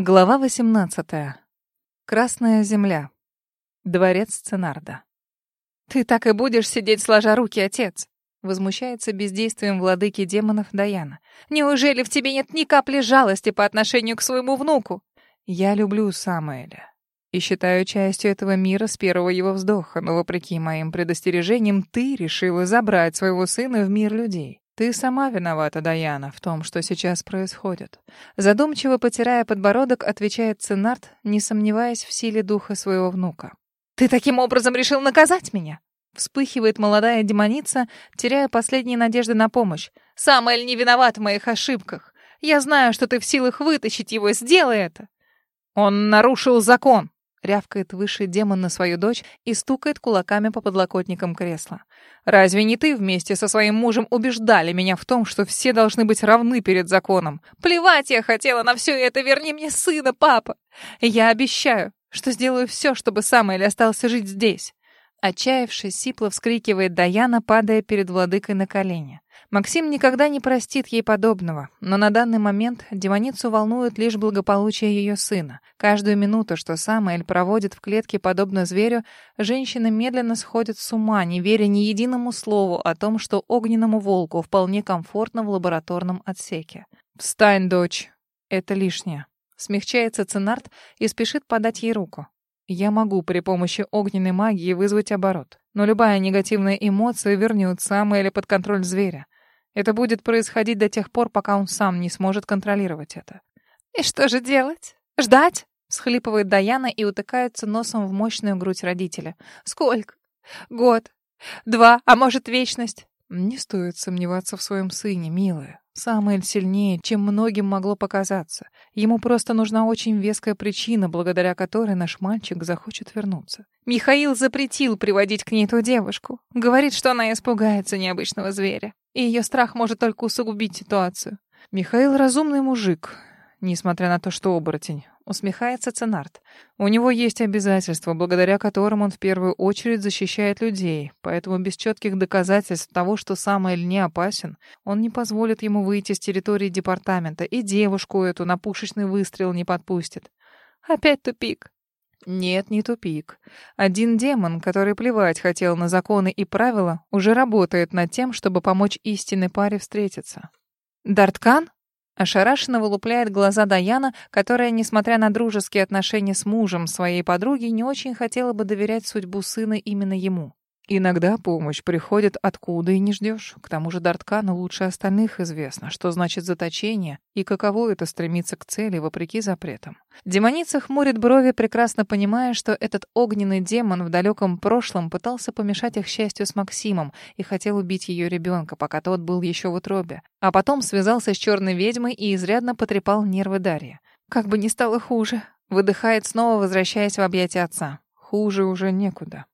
Глава 18. Красная земля. Дворец Ценарда. «Ты так и будешь сидеть сложа руки, отец?» Возмущается бездействием владыки демонов Даяна. «Неужели в тебе нет ни капли жалости по отношению к своему внуку?» «Я люблю Самуэля и считаю частью этого мира с первого его вздоха, но вопреки моим предостережениям ты решила забрать своего сына в мир людей. Ты сама виновата, Даяна, в том, что сейчас происходит. Задумчиво потирая подбородок, отвечает Ценарт, не сомневаясь в силе духа своего внука. Ты таким образом решил наказать меня? Вспыхивает молодая демоница, теряя последние надежды на помощь. Самуэль не виноват в моих ошибках. Я знаю, что ты в силах вытащить его. Сделай это. Он нарушил закон. Рявкает высший демон на свою дочь и стукает кулаками по подлокотникам кресла. «Разве не ты вместе со своим мужем убеждали меня в том, что все должны быть равны перед законом? Плевать я хотела на все это, верни мне сына, папа! Я обещаю, что сделаю все, чтобы Самуэль остался жить здесь!» Отчаявшись, сипло вскрикивает Даяна, падая перед владыкой на колени. Максим никогда не простит ей подобного, но на данный момент демоницу волнует лишь благополучие ее сына. Каждую минуту, что Самуэль проводит в клетке подобно зверю, женщина медленно сходит с ума, не веря ни единому слову о том, что огненному волку вполне комфортно в лабораторном отсеке. «Встань, дочь, это лишнее». Смягчается Ценарт и спешит подать ей руку. Я могу при помощи огненной магии вызвать оборот, но любая негативная эмоция вернет Самуэля под контроль зверя. Это будет происходить до тех пор, пока он сам не сможет контролировать это. «И что же делать? Ждать?» — всхлипывает Даяна и утыкается носом в мощную грудь родителя. «Сколько? Год? Два? А может, вечность?» «Не стоит сомневаться в своем сыне, милая. Самуэль сильнее, чем многим могло показаться. Ему просто нужна очень веская причина, благодаря которой наш мальчик захочет вернуться. Михаил запретил приводить к ней эту девушку. Говорит, что она испугается необычного зверя и ее страх может только усугубить ситуацию. Михаил разумный мужик, несмотря на то, что оборотень. Усмехается Ценарт. У него есть обязательства, благодаря которым он в первую очередь защищает людей, поэтому без четких доказательств того, что Самоэль не опасен, он не позволит ему выйти с территории департамента и девушку эту на пушечный выстрел не подпустит. Опять тупик. Нет, не тупик. Один демон, который плевать хотел на законы и правила, уже работает над тем, чтобы помочь истинной паре встретиться. Дарткан? Ошарашенно вылупляет глаза Даяна, которая, несмотря на дружеские отношения с мужем своей подруги, не очень хотела бы доверять судьбу сына именно ему. Иногда помощь приходит откуда и не ждешь. К тому же Дарткану лучше остальных известно, что значит заточение и каково это стремиться к цели вопреки запретам. Демоница хмурит брови, прекрасно понимая, что этот огненный демон в далеком прошлом пытался помешать их счастью с Максимом и хотел убить ее ребенка, пока тот был еще в утробе. А потом связался с черной ведьмой и изрядно потрепал нервы Дарьи. Как бы ни стало хуже. Выдыхает снова, возвращаясь в объятия отца. Хуже уже некуда.